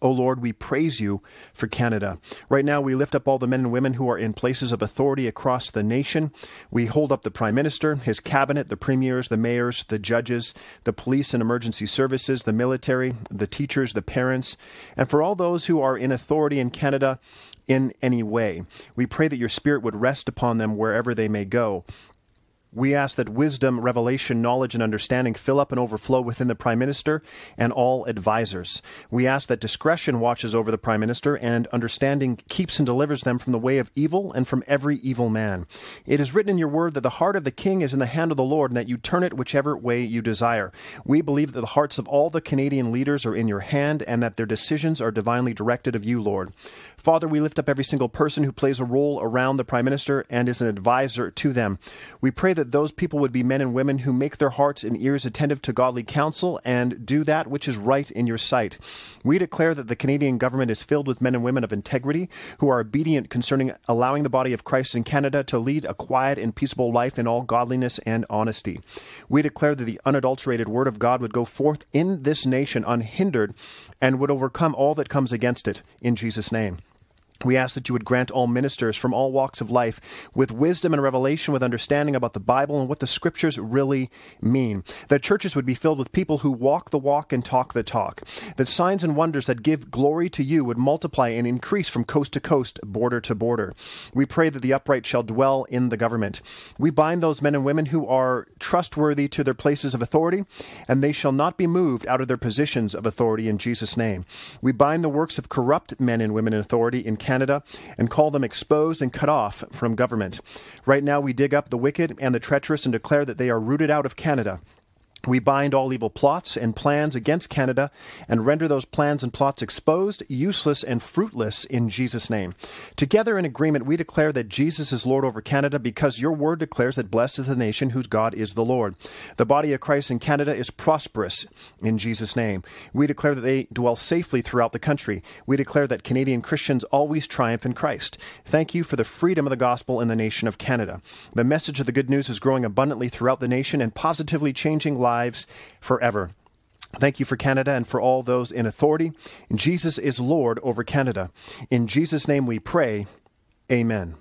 O oh Lord, we praise you for Canada. Right now, we lift up all the men and women who are in places of authority across the nation. We hold up the Prime Minister, his cabinet, the premiers, the mayors, the judges, the police and emergency services, the military, the teachers, the parents, and for all those who are in authority in Canada in any way. We pray that your Spirit would rest upon them wherever they may go. We ask that wisdom, revelation, knowledge, and understanding fill up and overflow within the Prime Minister and all advisors. We ask that discretion watches over the Prime Minister and understanding keeps and delivers them from the way of evil and from every evil man. It is written in your word that the heart of the king is in the hand of the Lord and that you turn it whichever way you desire. We believe that the hearts of all the Canadian leaders are in your hand and that their decisions are divinely directed of you, Lord. Father, we lift up every single person who plays a role around the Prime Minister and is an advisor to them. We pray that that those people would be men and women who make their hearts and ears attentive to godly counsel and do that which is right in your sight. We declare that the Canadian government is filled with men and women of integrity who are obedient concerning allowing the body of Christ in Canada to lead a quiet and peaceable life in all godliness and honesty. We declare that the unadulterated word of God would go forth in this nation unhindered and would overcome all that comes against it in Jesus' name. We ask that you would grant all ministers from all walks of life with wisdom and revelation, with understanding about the Bible and what the scriptures really mean. That churches would be filled with people who walk the walk and talk the talk. That signs and wonders that give glory to you would multiply and increase from coast to coast, border to border. We pray that the upright shall dwell in the government. We bind those men and women who are trustworthy to their places of authority, and they shall not be moved out of their positions of authority in Jesus' name. We bind the works of corrupt men and women in authority in Canada and call them exposed and cut off from government. Right now, we dig up the wicked and the treacherous and declare that they are rooted out of Canada. We bind all evil plots and plans against Canada and render those plans and plots exposed, useless, and fruitless in Jesus' name. Together in agreement, we declare that Jesus is Lord over Canada because your word declares that blessed is the nation whose God is the Lord. The body of Christ in Canada is prosperous in Jesus' name. We declare that they dwell safely throughout the country. We declare that Canadian Christians always triumph in Christ. Thank you for the freedom of the gospel in the nation of Canada. The message of the good news is growing abundantly throughout the nation and positively changing lives lives forever. Thank you for Canada and for all those in authority. Jesus is Lord over Canada. In Jesus' name we pray. Amen.